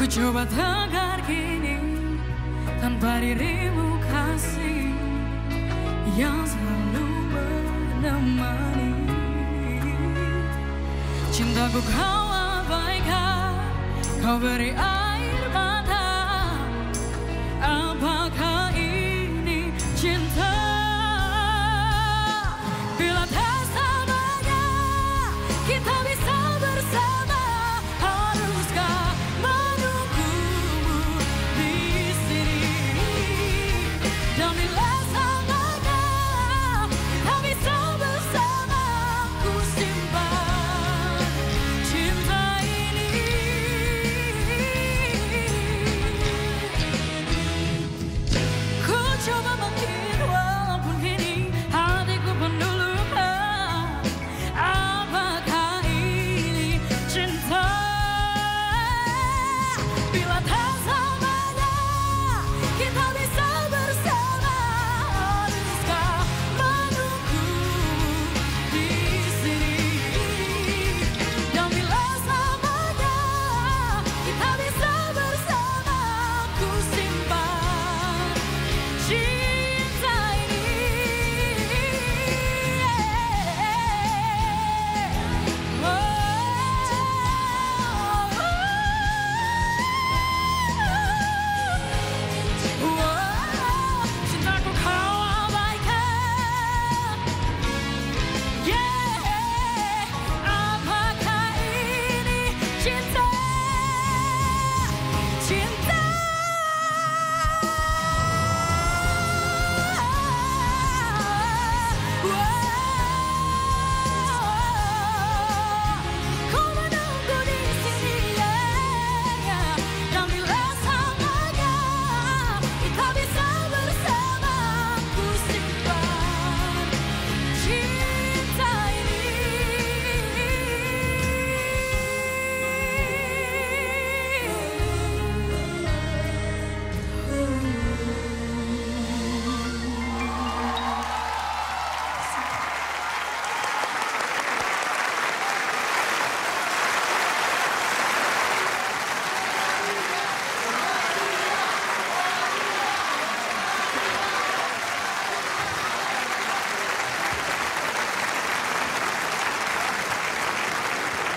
Ku coba tegar kini tanpa dirimu kasih yang selalu menemani. Cintaku kau abaikan, kau beri air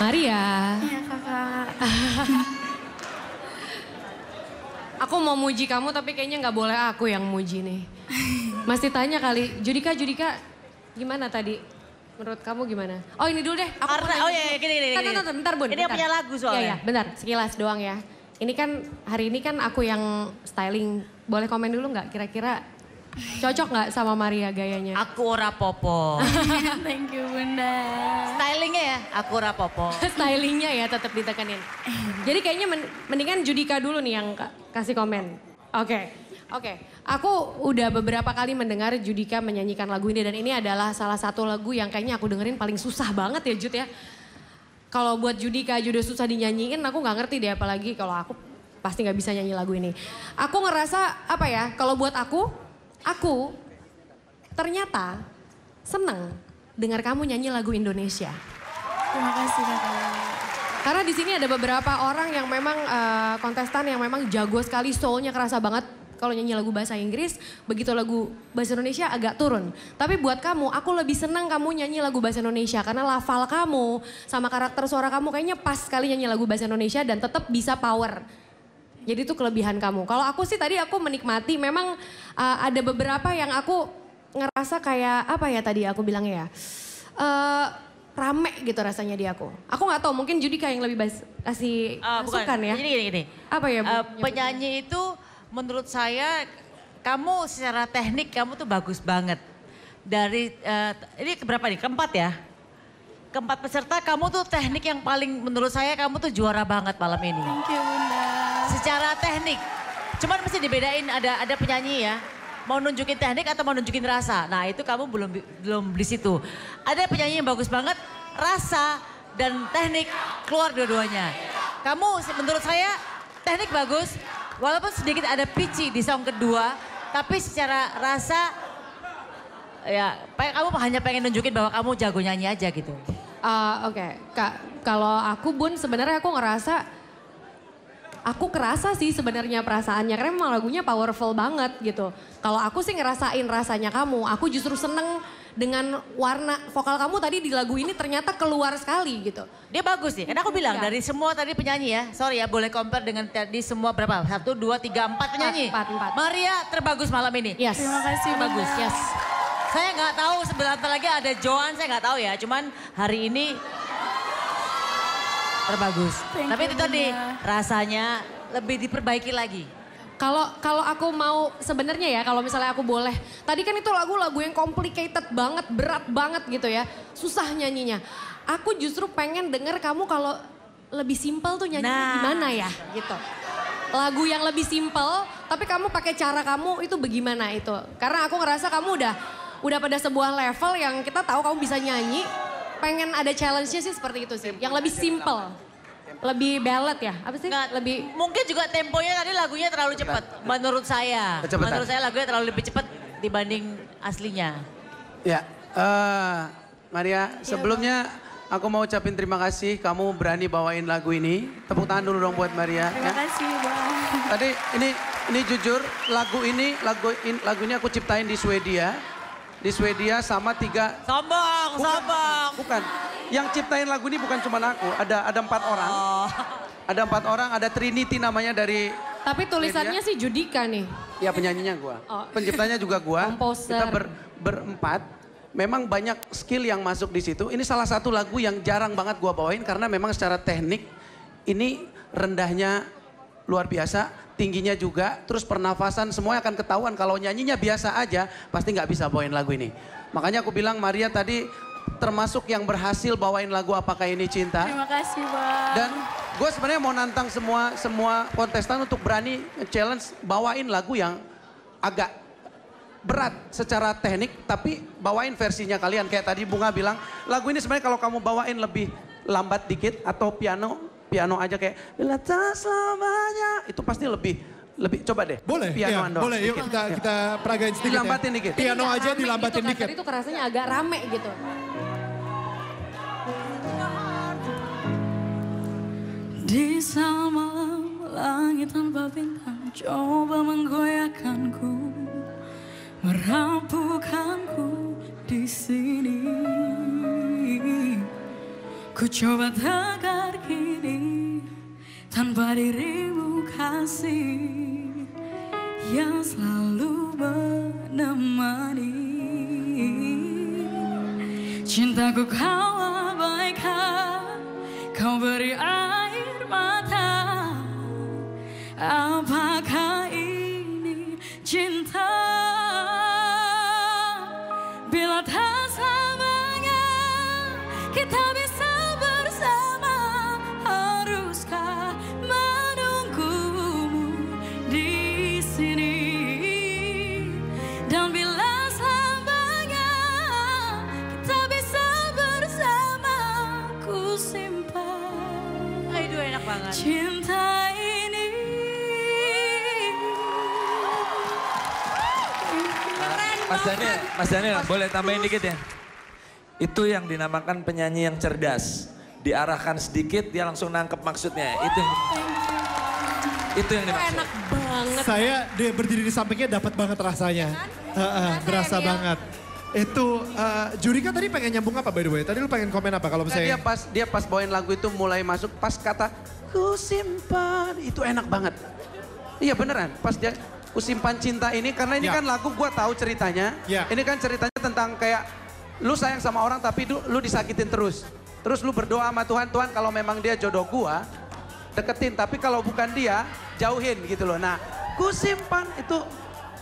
Maria, Ya kakak. aku mau muji kamu tapi kayaknya nggak boleh aku yang muji nih. Masih tanya kali, Judika, Judika, gimana tadi? Menurut kamu gimana? Oh ini dulu deh. Aku nanya oh iya, iya, gini, gini, Bentar, gini. bentar, bentar, Bun. Ini bentar. punya lagu soalnya. Iya, iya, bentar. Sekilas doang ya. Ini kan hari ini kan aku yang styling. Boleh komen dulu nggak? Kira-kira cocok nggak sama Maria gayanya? Aku ora popo. Thank you bunda. Stylingnya ya, aku ora popo. Stylingnya ya tetap ditekenin. Jadi kayaknya men- mendingan Judika dulu nih yang ka- kasih komen. Oke, oke. Aku udah beberapa kali mendengar Judika menyanyikan lagu ini dan ini adalah salah satu lagu yang kayaknya aku dengerin paling susah banget ya Jud ya. Kalau buat Judika aja udah susah dinyanyiin, aku nggak ngerti deh apalagi kalau aku pasti nggak bisa nyanyi lagu ini. Aku ngerasa apa ya? Kalau buat aku, aku ternyata seneng dengar kamu nyanyi lagu Indonesia. Terima kasih kakak. Karena di sini ada beberapa orang yang memang eh, kontestan yang memang jago sekali soulnya kerasa banget kalau nyanyi lagu bahasa Inggris, begitu lagu bahasa Indonesia agak turun. Tapi buat kamu, aku lebih senang kamu nyanyi lagu bahasa Indonesia karena lafal kamu sama karakter suara kamu kayaknya pas sekali nyanyi lagu bahasa Indonesia dan tetap bisa power. Jadi itu kelebihan kamu. Kalau aku sih tadi aku menikmati, memang eh, ada beberapa yang aku ngerasa kayak apa ya tadi aku bilangnya ya. eh rame gitu rasanya di aku. Aku nggak tahu mungkin Judika yang lebih bas- kasih bukan, masukan ya. Jadi gini, gini. Apa ya? Bu? Eh, penyanyi itu menurut saya kamu secara teknik kamu tuh bagus banget. Dari eh, ini keberapa nih? Keempat ya? Keempat peserta kamu tuh teknik yang paling menurut saya kamu tuh juara banget malam ini. Thank you bunda. Secara teknik. Cuman mesti dibedain ada ada penyanyi ya. Mau nunjukin teknik atau mau nunjukin rasa. Nah itu kamu belum belum di situ. Ada penyanyi yang bagus banget, rasa dan teknik keluar dua-duanya. Kamu menurut saya teknik bagus, walaupun sedikit ada pitchy di song kedua, tapi secara rasa ya kamu hanya pengen nunjukin bahwa kamu jago nyanyi aja gitu. Uh, Oke, Kak, kalau aku Bun sebenarnya aku ngerasa aku kerasa sih sebenarnya perasaannya karena memang lagunya powerful banget gitu. Kalau aku sih ngerasain rasanya kamu, aku justru seneng dengan warna vokal kamu tadi di lagu ini ternyata keluar sekali gitu. Dia bagus nih, karena aku bilang Ya. dari semua tadi penyanyi ya, sorry ya boleh compare dengan tadi semua berapa? Satu, dua, tiga, empat penyanyi. Empat, empat. Maria terbagus malam ini. Yes. Terima kasih Bagus, Bunda. yes. Saya nggak tahu sebentar lagi ada Joan, saya nggak tahu ya. Cuman hari ini terbagus. Thank Tapi itu tadi rasanya lebih diperbaiki lagi. Kalau kalau aku mau sebenarnya ya kalau misalnya aku boleh. Tadi kan itu lagu-lagu yang complicated banget, berat banget gitu ya. Susah nyanyinya. Aku justru pengen denger kamu kalau lebih simpel tuh nyanyinya Nah. gimana ya gitu. Lagu yang lebih simpel tapi kamu pakai cara kamu itu bagaimana itu. Karena aku ngerasa kamu udah udah pada sebuah level yang kita tahu kamu bisa nyanyi. Pengen ada challenge-nya sih seperti itu sih. Yang lebih simpel. Lebih ballad ya? Apa sih? Nggak, lebih mungkin juga temponya tadi lagunya terlalu cepat. Menurut saya, Kecepatan. menurut saya lagunya terlalu lebih cepat dibanding aslinya. Ya, eh, Maria, sebelumnya aku mau ucapin terima kasih kamu berani bawain lagu ini. Tepuk tangan dulu dong buat Maria. Terima ya. kasih Bang. Tadi ini ini jujur lagu ini lagu in, lagu ini aku ciptain di Swedia. Di Swedia sama tiga Sombong, sombong. bukan. Yang ciptain lagu ini bukan cuma aku, ada ada empat orang. Oh. Ada empat orang, ada Trinity namanya dari Tapi tulisannya sih Judika nih. Ya penyanyinya gua. Oh. Penciptanya juga gua. Komposer. Kita ber, berempat. Memang banyak skill yang masuk di situ. Ini salah satu lagu yang jarang banget gua bawain karena memang secara teknik ini rendahnya luar biasa, tingginya juga, terus pernafasan semuanya akan ketahuan kalau nyanyinya biasa aja pasti nggak bisa bawain lagu ini. Makanya aku bilang Maria tadi termasuk yang berhasil bawain lagu Apakah Ini Cinta. Terima kasih Bang. Dan gue sebenarnya mau nantang semua semua kontestan untuk berani challenge bawain lagu yang agak berat secara teknik tapi bawain versinya kalian kayak tadi Bunga bilang lagu ini sebenarnya kalau kamu bawain lebih lambat dikit atau piano piano aja kayak bila tak selamanya itu pasti lebih lebih coba deh Boleh, pianoan ya, boleh. Yuk kita, Ya. kita peragain sedikit Dilambatin ya. dikit. Piano aja dilambatin gitu, dikit. Tadi tuh kerasanya agak rame gitu. Di sama langit tanpa bintang coba menggoyahkanku, merapuhkanku di sini. Ku coba tegar kini tanpa dirimu kasih yang selalu menemani. Cintaku kau abaikan, kau beri air Daniel, Mas Daniel boleh tambahin dikit ya. Itu yang dinamakan penyanyi yang cerdas. Diarahkan sedikit dia langsung nangkep maksudnya. Itu yang, itu yang dimaksud. Enak banget. Saya dia berdiri di sampingnya dapat banget rasanya. Heeh, berasa ya, Daniel? banget. Itu eh, Jurika tadi pengen nyambung apa by the way? Tadi lu pengen komen apa kalau Nah, dia misalnya? pas dia pas bawain lagu itu mulai masuk pas kata ku simpan itu enak banget. Iya beneran pas dia ku simpan cinta ini karena ini Ya. kan lagu gua tahu ceritanya. Ya. Ini kan ceritanya tentang kayak lu sayang sama orang tapi du- lu disakitin terus. Terus lu berdoa sama Tuhan, Tuhan kalau memang dia jodoh gua deketin tapi kalau bukan dia jauhin gitu loh. Nah, ku simpan itu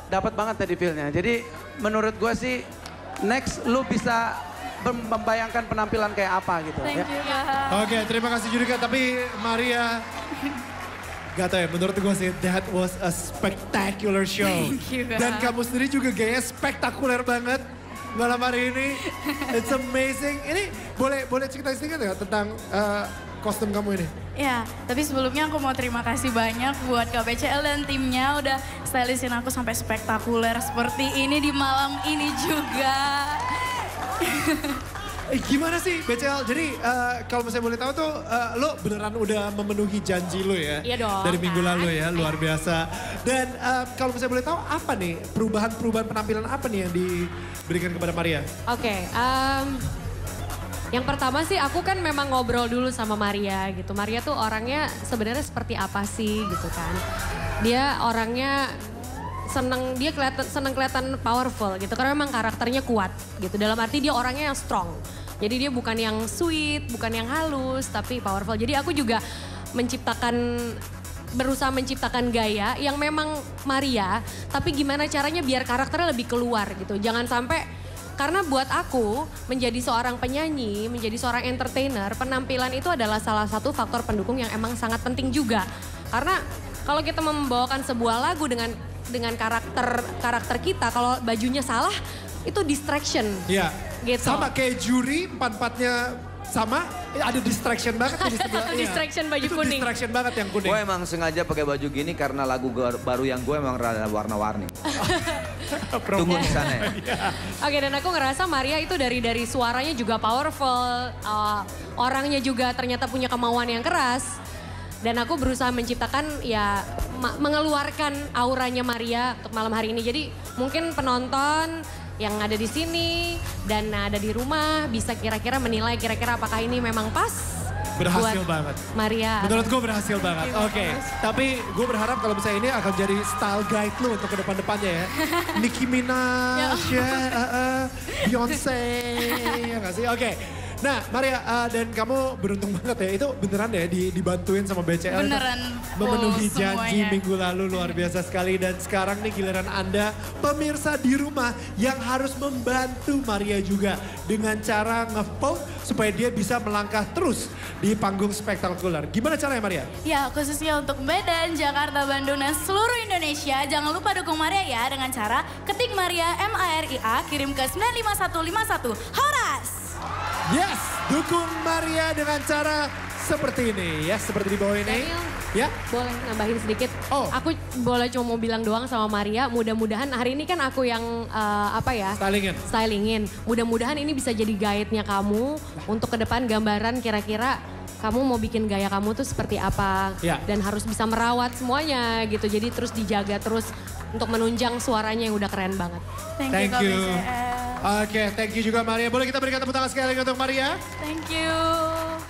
dapat banget tadi feel-nya. Jadi menurut gua sih next lu bisa mem- membayangkan penampilan kayak apa gitu. Thank ya. you. Oke, terima kasih Jurika. Tapi Maria, gak tau ya, menurut gue sih that was a spectacular show. Thank you. Dan kamu sendiri juga gayanya spektakuler banget malam hari ini. It's amazing. Ini boleh boleh cerita sedikit nggak tentang eh, kostum kamu ini. Ya, tapi sebelumnya aku mau terima kasih banyak buat KBCL dan timnya udah stylistin aku sampai spektakuler seperti ini di malam ini juga. Eh, gimana sih BCL? Jadi eh, kalau misalnya boleh tahu tuh eh, lo beneran udah memenuhi janji lo ya? Iya dong, Dari minggu kan? lalu ya, luar biasa. Dan eh, kalau misalnya boleh tahu apa nih perubahan-perubahan penampilan apa nih yang diberikan kepada Maria? Oke, em, yang pertama sih aku kan memang ngobrol dulu sama Maria gitu. Maria tuh orangnya sebenarnya seperti apa sih gitu kan. Dia orangnya seneng dia kelihatan seneng kelihatan powerful gitu karena memang karakternya kuat gitu. Dalam arti dia orangnya yang strong. Jadi dia bukan yang sweet, bukan yang halus, tapi powerful. Jadi aku juga menciptakan berusaha menciptakan gaya yang memang Maria, tapi gimana caranya biar karakternya lebih keluar gitu. Jangan sampai karena buat aku menjadi seorang penyanyi, menjadi seorang entertainer, penampilan itu adalah salah satu faktor pendukung yang emang sangat penting juga. Karena kalau kita membawakan sebuah lagu dengan dengan karakter karakter kita, kalau bajunya salah itu distraction. Iya. Gitu. Sama kayak juri, empat-empatnya sama, eh, ada distraction banget di sebelah. iya. Distraction baju Itu kuning. distraction banget yang kuning. Gue emang sengaja pakai baju gini karena lagu gua- baru yang gue emang rada warna-warni. Tunggu di sana ya. Oke dan aku ngerasa Maria itu dari dari suaranya juga powerful, uh, orangnya juga ternyata punya kemauan yang keras. Dan aku berusaha menciptakan ya mengeluarkan auranya Maria untuk malam hari ini. Jadi mungkin penonton yang ada di sini dan ada di rumah bisa kira-kira menilai kira-kira apakah ini memang pas Berhasil buat banget. Maria. Menurut gue berhasil banget. Oke, tapi gue berharap kalau misalnya ini akan jadi style guide lu untuk ke depan-depannya ya. Nicki Minaj, ya, uh, uh, Beyonce, ya gak sih? Oke. Nah, Maria uh, dan kamu beruntung banget ya. Itu beneran ya di, dibantuin sama BCL. Beneran Memenuhi full janji semuanya. minggu lalu luar biasa sekali. Dan sekarang nih giliran Anda pemirsa di rumah yang harus membantu Maria juga. Dengan cara ngevote supaya dia bisa melangkah terus di panggung spektakuler. Gimana caranya Maria? Ya, khususnya untuk Medan, Jakarta, Bandung, dan seluruh Indonesia, jangan lupa dukung Maria ya dengan cara ketik Maria M-A-R-I-A, kirim ke 95151. Yes, dukung Maria dengan cara seperti ini ya, seperti di bawah ini. Daniel. Ya, Boleh nambahin sedikit. Oh. Aku boleh cuma mau bilang doang sama Maria. Mudah-mudahan hari ini kan aku yang eh, apa ya? stylingin. Stylingin. Mudah-mudahan ini bisa jadi guide-nya kamu untuk ke depan gambaran kira-kira kamu mau bikin gaya kamu tuh seperti apa Ya. dan harus bisa merawat semuanya gitu. Jadi terus dijaga terus untuk menunjang suaranya yang udah keren banget. Thank, Thank you, you. Oke, thank you juga Maria. Boleh kita berikan tepuk tangan sekali lagi untuk Maria? Thank you.